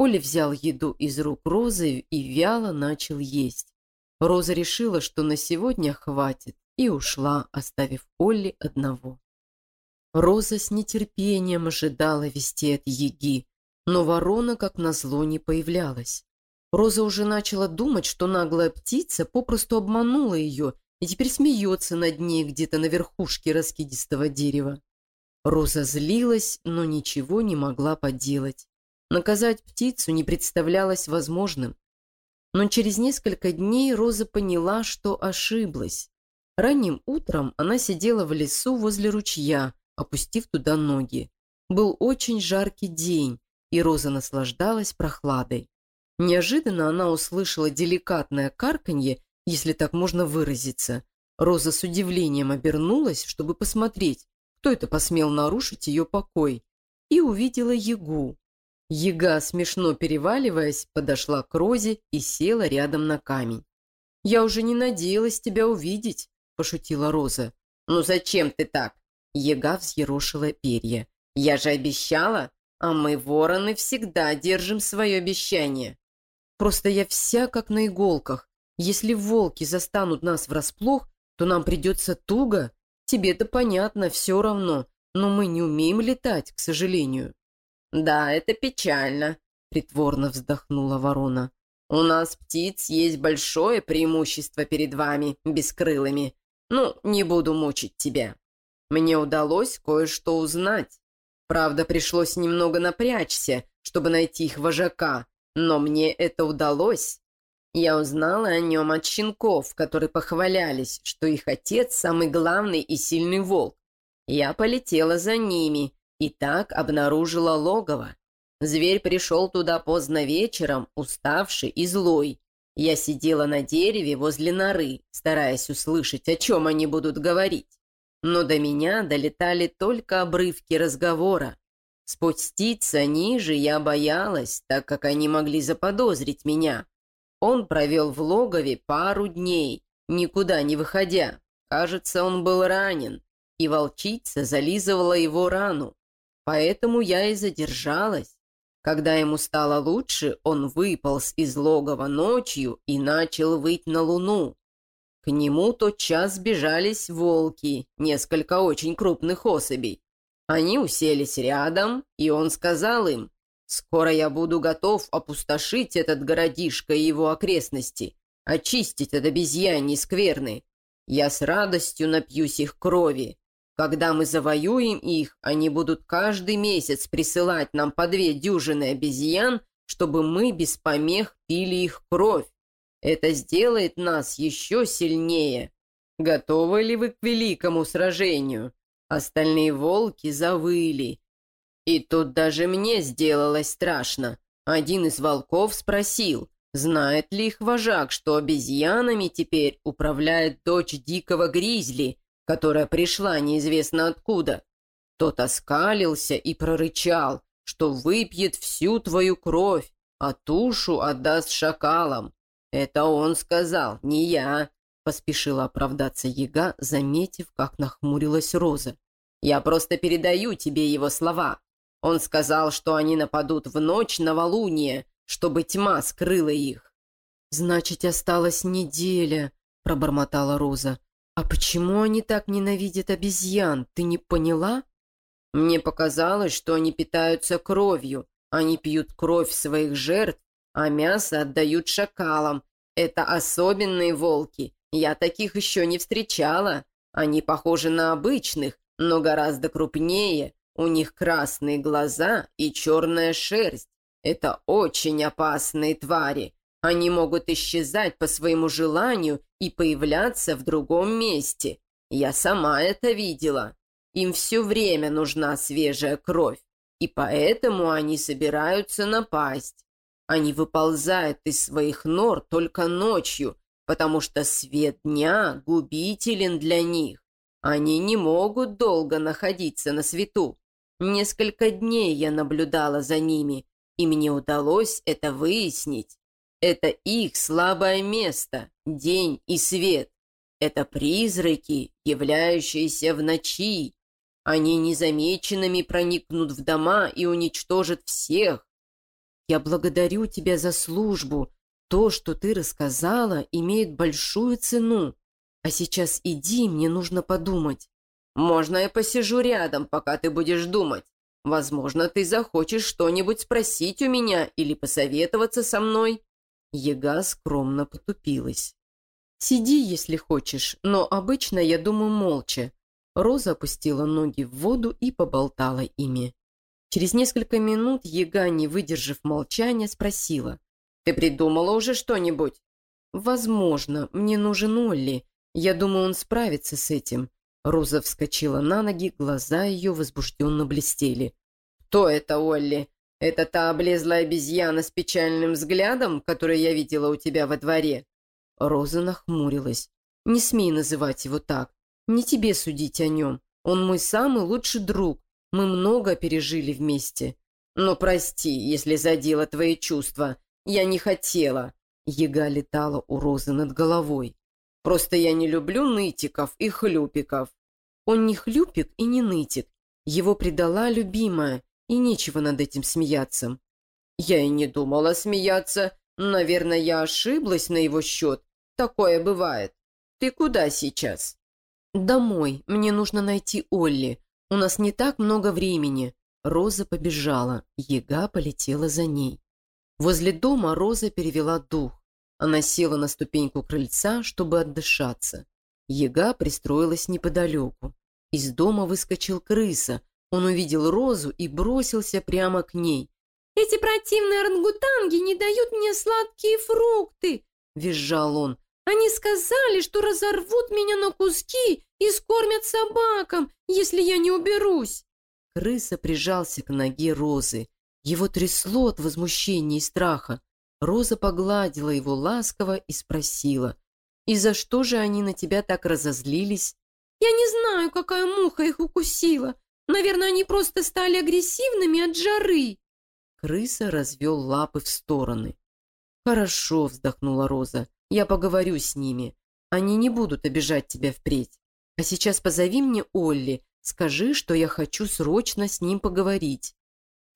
Олли взял еду из рук Розы и вяло начал есть. Роза решила, что на сегодня хватит, и ушла, оставив Олли одного. Роза с нетерпением ожидала вести от Еги, но ворона, как назло, не появлялась. Роза уже начала думать, что наглая птица попросту обманула ее и теперь смеется над ней где-то на верхушке раскидистого дерева. Роза злилась, но ничего не могла поделать. Наказать птицу не представлялось возможным. Но через несколько дней Роза поняла, что ошиблась. Ранним утром она сидела в лесу возле ручья, опустив туда ноги. Был очень жаркий день, и Роза наслаждалась прохладой. Неожиданно она услышала деликатное карканье если так можно выразиться. Роза с удивлением обернулась, чтобы посмотреть, кто это посмел нарушить ее покой, и увидела Ягу. Яга, смешно переваливаясь, подошла к Розе и села рядом на камень. «Я уже не надеялась тебя увидеть», – пошутила Роза. «Ну зачем ты так?» Яга взъерошила перья. «Я же обещала, а мы, вороны, всегда держим свое обещание». «Просто я вся как на иголках. Если волки застанут нас врасплох, то нам придется туго. Тебе-то понятно, все равно, но мы не умеем летать, к сожалению». «Да, это печально», — притворно вздохнула ворона. «У нас, птиц, есть большое преимущество перед вами, бескрылыми. Ну, не буду мучить тебя. Мне удалось кое-что узнать. Правда, пришлось немного напрячься, чтобы найти их вожака, но мне это удалось. Я узнала о нем от щенков, которые похвалялись, что их отец самый главный и сильный волк. Я полетела за ними и так обнаружила логово. Зверь пришел туда поздно вечером, уставший и злой. Я сидела на дереве возле норы, стараясь услышать, о чем они будут говорить. Но до меня долетали только обрывки разговора. Спуститься ниже я боялась, так как они могли заподозрить меня. Он провел в логове пару дней, никуда не выходя. Кажется, он был ранен, и волчица зализывала его рану. Поэтому я и задержалась. Когда ему стало лучше, он выполз из логова ночью и начал выть на луну. К нему тотчас сбежались волки, несколько очень крупных особей. Они уселись рядом, и он сказал им, «Скоро я буду готов опустошить этот городишко и его окрестности, очистить от обезьяний скверны. Я с радостью напьюсь их крови, когда мы завоюем их, они будут каждый месяц присылать нам по две дюжины обезьян, чтобы мы без помех пили их кровь. Это сделает нас еще сильнее. Готовы ли вы к великому сражению? Остальные волки завыли. И тут даже мне сделалось страшно. Один из волков спросил, знает ли их вожак, что обезьянами теперь управляет дочь дикого гризли, которая пришла неизвестно откуда. Тот оскалился и прорычал, что выпьет всю твою кровь, а тушу отдаст шакалам. Это он сказал, не я, поспешила оправдаться яга, заметив, как нахмурилась Роза. Я просто передаю тебе его слова. Он сказал, что они нападут в ночь новолуния, чтобы тьма скрыла их. «Значит, осталась неделя», — пробормотала Роза. «А почему они так ненавидят обезьян? Ты не поняла?» «Мне показалось, что они питаются кровью. Они пьют кровь своих жертв, а мясо отдают шакалам. Это особенные волки. Я таких еще не встречала. Они похожи на обычных, но гораздо крупнее. У них красные глаза и черная шерсть. Это очень опасные твари. Они могут исчезать по своему желанию и появляться в другом месте. Я сама это видела. Им все время нужна свежая кровь, и поэтому они собираются напасть. Они выползают из своих нор только ночью, потому что свет дня губителен для них. Они не могут долго находиться на свету. Несколько дней я наблюдала за ними, и мне удалось это выяснить. Это их слабое место, день и свет. Это призраки, являющиеся в ночи. Они незамеченными проникнут в дома и уничтожат всех. Я благодарю тебя за службу. То, что ты рассказала, имеет большую цену. А сейчас иди, мне нужно подумать. Можно я посижу рядом, пока ты будешь думать? Возможно, ты захочешь что-нибудь спросить у меня или посоветоваться со мной. Ега скромно потупилась. «Сиди, если хочешь, но обычно я думаю молча». Роза опустила ноги в воду и поболтала ими. Через несколько минут Ега, не выдержав молчания, спросила. «Ты придумала уже что-нибудь?» «Возможно. Мне нужен Олли. Я думаю, он справится с этим». Роза вскочила на ноги, глаза ее возбужденно блестели. «Кто это, Олли? «Это та облезлая обезьяна с печальным взглядом, которую я видела у тебя во дворе?» Роза нахмурилась. «Не смей называть его так. Не тебе судить о нем. Он мой самый лучший друг. Мы много пережили вместе. Но прости, если задела твои чувства. Я не хотела». Ега летала у Розы над головой. «Просто я не люблю нытиков и хлюпиков». Он не хлюпик и не нытик. Его предала любимая, и нечего над этим смеяться. Я и не думала смеяться. Наверное, я ошиблась на его счет. Такое бывает. Ты куда сейчас? Домой. Мне нужно найти Олли. У нас не так много времени. Роза побежала. Ега полетела за ней. Возле дома Роза перевела дух. Она села на ступеньку крыльца, чтобы отдышаться. Ега пристроилась неподалеку. Из дома выскочил крыса. Он увидел розу и бросился прямо к ней. «Эти противные орангутанги не дают мне сладкие фрукты!» – визжал он. «Они сказали, что разорвут меня на куски и скормят собакам, если я не уберусь!» Крыса прижался к ноге розы. Его трясло от возмущения и страха. Роза погладила его ласково и спросила. «И за что же они на тебя так разозлились?» «Я не знаю, какая муха их укусила. Наверное, они просто стали агрессивными от жары». Крыса развел лапы в стороны. «Хорошо», — вздохнула Роза. «Я поговорю с ними. Они не будут обижать тебя впредь. А сейчас позови мне Олли. Скажи, что я хочу срочно с ним поговорить».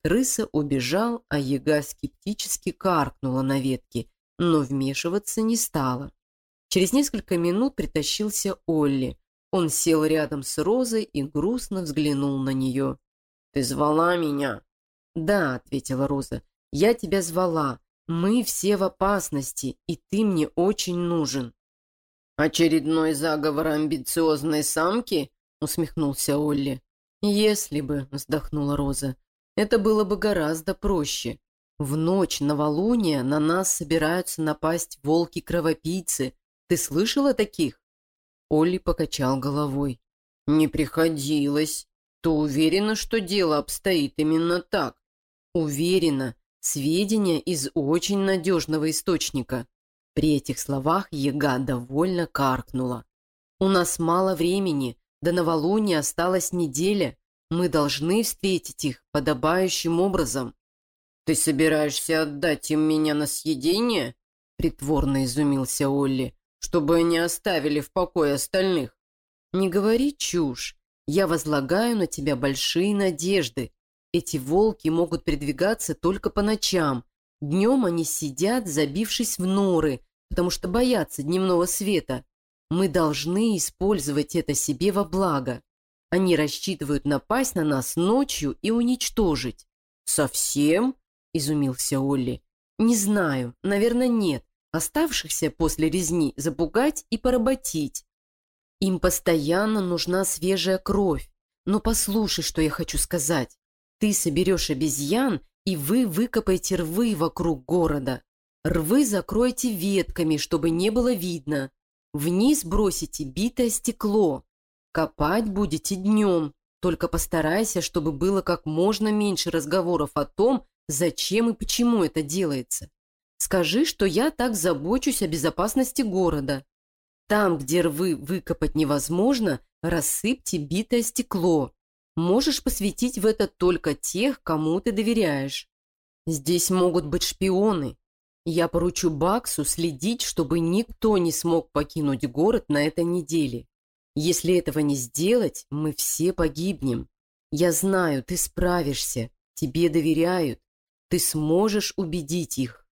Крыса убежал, а яга скептически каркнула на ветке, но вмешиваться не стала. Через несколько минут притащился Олли. Он сел рядом с Розой и грустно взглянул на нее. «Ты звала меня?» «Да», — ответила Роза, — «я тебя звала. Мы все в опасности, и ты мне очень нужен». «Очередной заговор амбициозной самки?» — усмехнулся Олли. «Если бы», — вздохнула Роза, — «это было бы гораздо проще. В ночь новолуния на нас собираются напасть волки-кровопийцы. Ты слышал о таких?» Олли покачал головой. «Не приходилось. Ты уверена, что дело обстоит именно так?» Уверена, сведения из очень надежного источника. При этих словах Ега довольно каркнула. «У нас мало времени, до новолуния осталась неделя. Мы должны встретить их подобающим образом». «Ты собираешься отдать им меня на съедение?» Притворно изумился Олли. «Чтобы они оставили в покое остальных». «Не говори чушь. Я возлагаю на тебя большие надежды. Эти волки могут передвигаться только по ночам. Днем они сидят, забившись в норы, потому что боятся дневного света. Мы должны использовать это себе во благо. Они рассчитывают напасть на нас ночью и уничтожить. «Совсем?» – изумился Олли. «Не знаю. Наверное, нет. Оставшихся после резни запугать и поработить. Им постоянно нужна свежая кровь. Но послушай, что я хочу сказать. Ты соберешь обезьян, и вы выкопаете рвы вокруг города. Рвы закройте ветками, чтобы не было видно. Вниз бросите битое стекло. Копать будете днем, только постарайся, чтобы было как можно меньше разговоров о том, зачем и почему это делается. Скажи, что я так забочусь о безопасности города. Там, где рвы выкопать невозможно, рассыпьте битое стекло. Можешь посвятить в это только тех, кому ты доверяешь. Здесь могут быть шпионы. Я поручу Баксу следить, чтобы никто не смог покинуть город на этой неделе. Если этого не сделать, мы все погибнем. Я знаю, ты справишься. Тебе доверяют. Ты сможешь убедить их.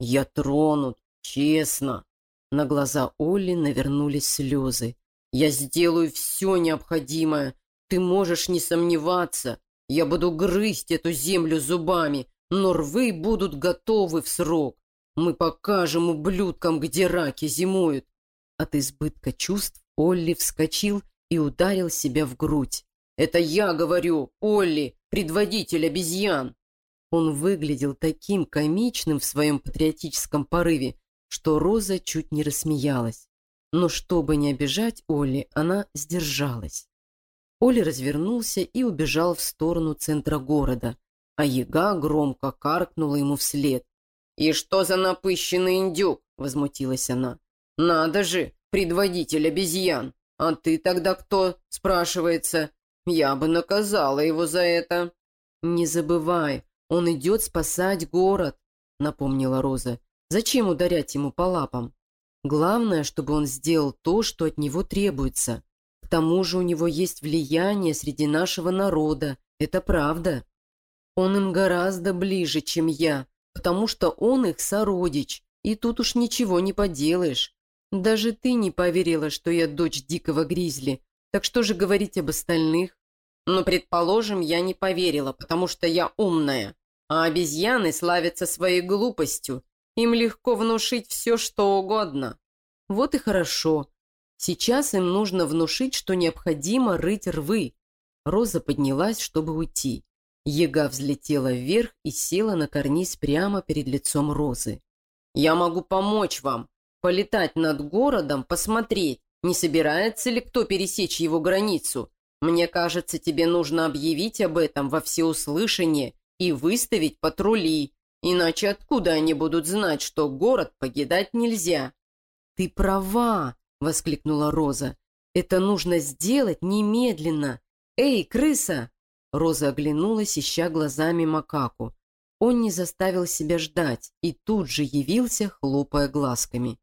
Я тронут, честно. На глаза Олли навернулись слезы. Я сделаю все необходимое, ты можешь не сомневаться. Я буду грызть эту землю зубами, но рвы будут готовы в срок. Мы покажем ублюдкам, где раки зимуют. От избытка чувств Олли вскочил и ударил себя в грудь. «Это я говорю, Олли, предводитель обезьян!» Он выглядел таким комичным в своем патриотическом порыве, что Роза чуть не рассмеялась. Но чтобы не обижать Олли, она сдержалась. Оля развернулся и убежал в сторону центра города, а яга громко каркнула ему вслед. «И что за напыщенный индюк?» – возмутилась она. «Надо же, предводитель обезьян! А ты тогда кто?» – спрашивается. «Я бы наказала его за это». «Не забывай, он идет спасать город», – напомнила Роза. «Зачем ударять ему по лапам? Главное, чтобы он сделал то, что от него требуется. К тому же у него есть влияние среди нашего народа. Это правда. Он им гораздо ближе, чем я, потому что он их сородич, и тут уж ничего не поделаешь. Даже ты не поверила, что я дочь дикого гризли. Так что же говорить об остальных? Ну, предположим, я не поверила, потому что я умная. А обезьяны славятся своей глупостью. Им легко внушить все, что угодно. Вот и хорошо. Сейчас им нужно внушить, что необходимо рыть рвы. Роза поднялась, чтобы уйти. Ега взлетела вверх и села на карниз прямо перед лицом Розы. «Я могу помочь вам. Полетать над городом, посмотреть, не собирается ли кто пересечь его границу. Мне кажется, тебе нужно объявить об этом во всеуслышание и выставить патрули. Иначе откуда они будут знать, что город покидать нельзя?» «Ты права!» — воскликнула Роза. «Это нужно сделать немедленно. Эй, крыса!» Роза оглянулась, ища глазами макаку. Он не заставил себя ждать и тут же явился, хлопая глазками.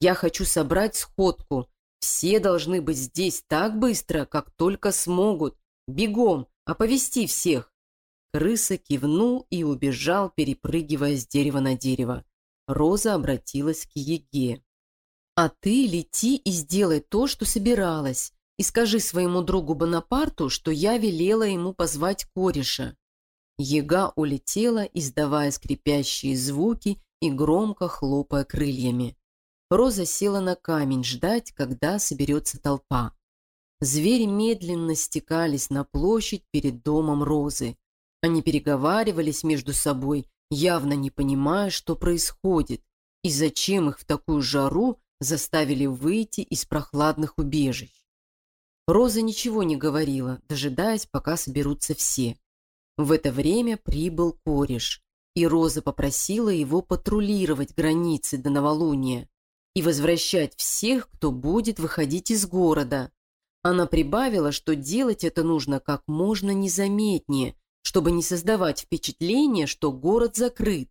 «Я хочу собрать сходку. Все должны быть здесь так быстро, как только смогут. Бегом, оповести всех!» Крыса кивнул и убежал, перепрыгивая с дерева на дерево. Роза обратилась к Еге. «А ты лети и сделай то, что собиралась и скажи своему другу Бонапарту, что я велела ему позвать кореша». Ега улетела, издавая скрипящие звуки и громко хлопая крыльями. Роза села на камень ждать, когда соберется толпа. Звери медленно стекались на площадь перед домом Розы. Они переговаривались между собой, явно не понимая, что происходит, и зачем их в такую жару заставили выйти из прохладных убежищ. Роза ничего не говорила, дожидаясь, пока соберутся все. В это время прибыл кореш, и Роза попросила его патрулировать границы до новолуния и возвращать всех, кто будет выходить из города. Она прибавила, что делать это нужно как можно незаметнее, чтобы не создавать впечатление, что город закрыт.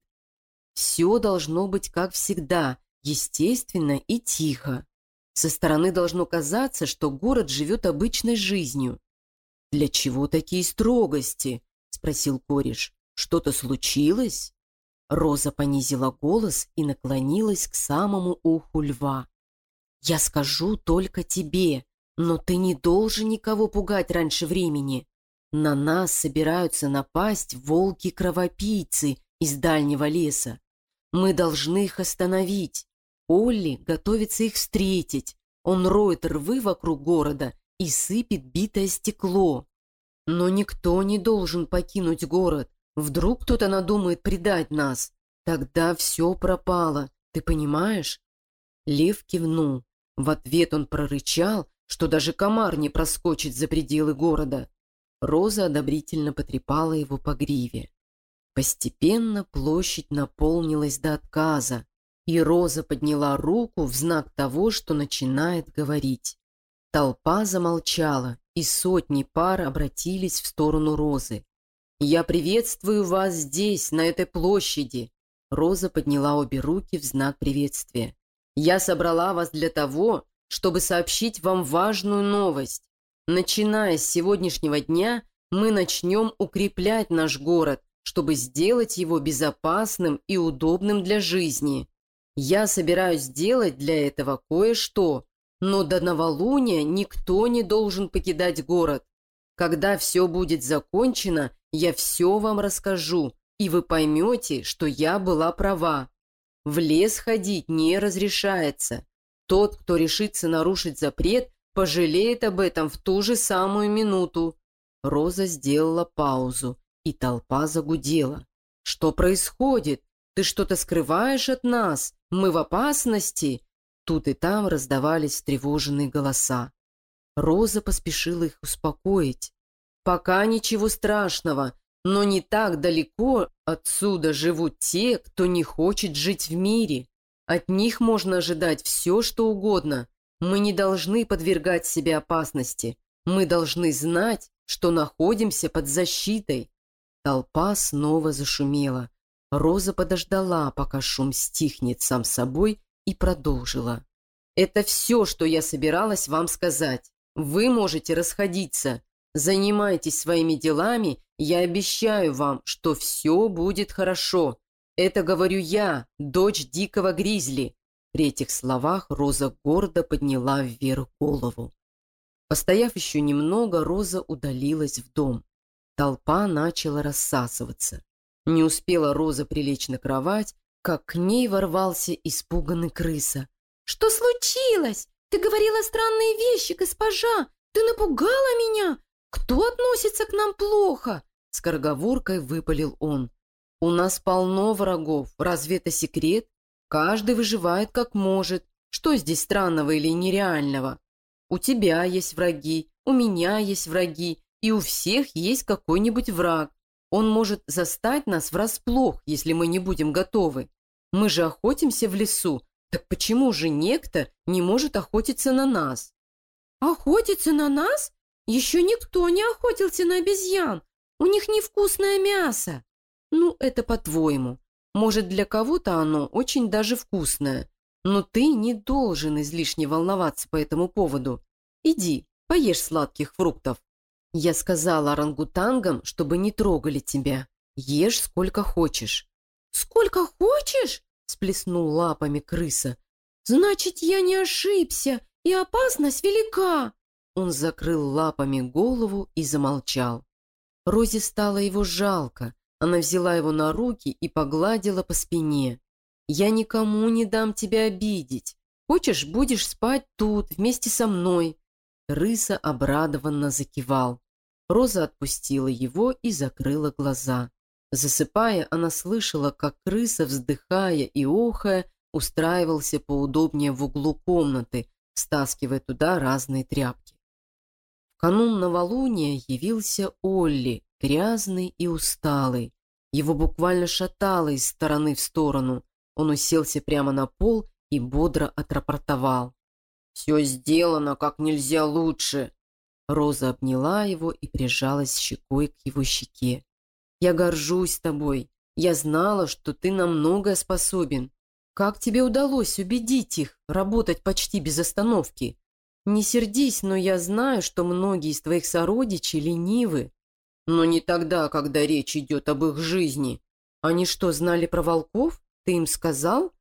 Все должно быть как всегда, естественно и тихо. Со стороны должно казаться, что город живет обычной жизнью. «Для чего такие строгости?» – спросил кореш. «Что-то случилось?» Роза понизила голос и наклонилась к самому уху льва. «Я скажу только тебе, но ты не должен никого пугать раньше времени. На нас собираются напасть волки-кровопийцы из дальнего леса. Мы должны их остановить. Олли готовится их встретить. Он роет рвы вокруг города и сыпет битое стекло. Но никто не должен покинуть город. Вдруг кто-то надумает предать нас. Тогда все пропало. Ты понимаешь? Лев кивнул. В ответ он прорычал, что даже комар не проскочит за пределы города. Роза одобрительно потрепала его по гриве. Постепенно площадь наполнилась до отказа и Роза подняла руку в знак того, что начинает говорить. Толпа замолчала, и сотни пар обратились в сторону Розы. «Я приветствую вас здесь, на этой площади!» Роза подняла обе руки в знак приветствия. «Я собрала вас для того, чтобы сообщить вам важную новость. Начиная с сегодняшнего дня, мы начнем укреплять наш город, чтобы сделать его безопасным и удобным для жизни. Я собираюсь сделать для этого кое-что, но до новолуния никто не должен покидать город. Когда все будет закончено, я все вам расскажу, и вы поймете, что я была права. В лес ходить не разрешается. Тот, кто решится нарушить запрет, пожалеет об этом в ту же самую минуту. Роза сделала паузу, и толпа загудела. Что происходит? Ты что-то скрываешь от нас? Мы в опасности?» Тут и там раздавались тревоженные голоса. Роза поспешила их успокоить. «Пока ничего страшного, но не так далеко отсюда живут те, кто не хочет жить в мире. От них можно ожидать все, что угодно. Мы не должны подвергать себе опасности. Мы должны знать, что находимся под защитой». Толпа снова зашумела. Роза подождала, пока шум стихнет сам собой, и продолжила. «Это все, что я собиралась вам сказать. Вы можете расходиться. Занимайтесь своими делами, я обещаю вам, что все будет хорошо. Это говорю я, дочь дикого гризли». При этих словах Роза гордо подняла вверх голову. Постояв еще немного, Роза удалилась в дом. Толпа начала рассасываться. Не успела Роза прилечь на кровать, как к ней ворвался испуганный крыса. «Что случилось? Ты говорила странные вещи, госпожа! Ты напугала меня! Кто относится к нам плохо?» Скороговоркой выпалил он. «У нас полно врагов. Разве это секрет? Каждый выживает как может. Что здесь странного или нереального? У тебя есть враги, у меня есть враги, и у всех есть какой-нибудь враг. Он может застать нас врасплох, если мы не будем готовы. Мы же охотимся в лесу, так почему же некто не может охотиться на нас? Охотиться на нас? Еще никто не охотился на обезьян. У них невкусное мясо. Ну, это по-твоему. Может, для кого-то оно очень даже вкусное. Но ты не должен излишне волноваться по этому поводу. Иди, поешь сладких фруктов. Я сказала орангутангам, чтобы не трогали тебя. Ешь сколько хочешь. Сколько хочешь? Сплеснул лапами крыса. Значит, я не ошибся, и опасность велика. Он закрыл лапами голову и замолчал. Розе стало его жалко. Она взяла его на руки и погладила по спине. «Я никому не дам тебя обидеть. Хочешь, будешь спать тут, вместе со мной». Рыса обрадованно закивал. Роза отпустила его и закрыла глаза. Засыпая, она слышала, как крыса, вздыхая и охая, устраивался поудобнее в углу комнаты, стаскивая туда разные тряпки. В канун новолуния явился Олли, грязный и усталый. Его буквально шатало из стороны в сторону. Он уселся прямо на пол и бодро отрапортовал. «Все сделано как нельзя лучше!» Роза обняла его и прижалась щекой к его щеке. «Я горжусь тобой. Я знала, что ты на многое способен. Как тебе удалось убедить их работать почти без остановки? Не сердись, но я знаю, что многие из твоих сородичей ленивы. Но не тогда, когда речь идет об их жизни. Они что, знали про волков? Ты им сказал?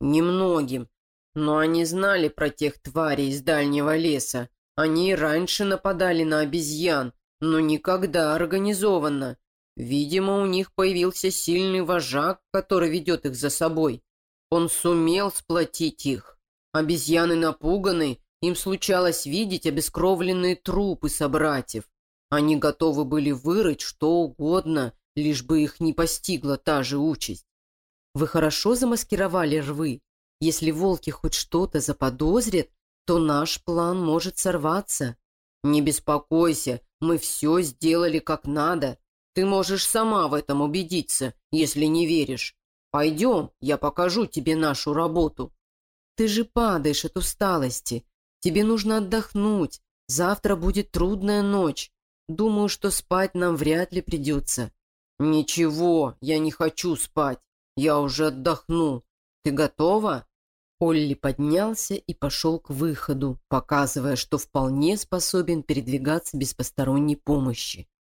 Немногим. Но они знали про тех тварей из дальнего леса. Они раньше нападали на обезьян, но никогда организованно. Видимо, у них появился сильный вожак, который ведет их за собой. Он сумел сплотить их. Обезьяны напуганы, им случалось видеть обескровленные трупы собратьев. Они готовы были вырыть что угодно, лишь бы их не постигла та же участь. Вы хорошо замаскировали рвы. Если волки хоть что-то заподозрят, то наш план может сорваться. Не беспокойся, мы все сделали как надо. Ты можешь сама в этом убедиться, если не веришь. Пойдем, я покажу тебе нашу работу. Ты же падаешь от усталости. Тебе нужно отдохнуть. Завтра будет трудная ночь. Думаю, что спать нам вряд ли придется». «Ничего, я не хочу спать. Я уже отдохну. Ты готова?» Олли поднялся и пошел к выходу, показывая, что вполне способен передвигаться без посторонней помощи.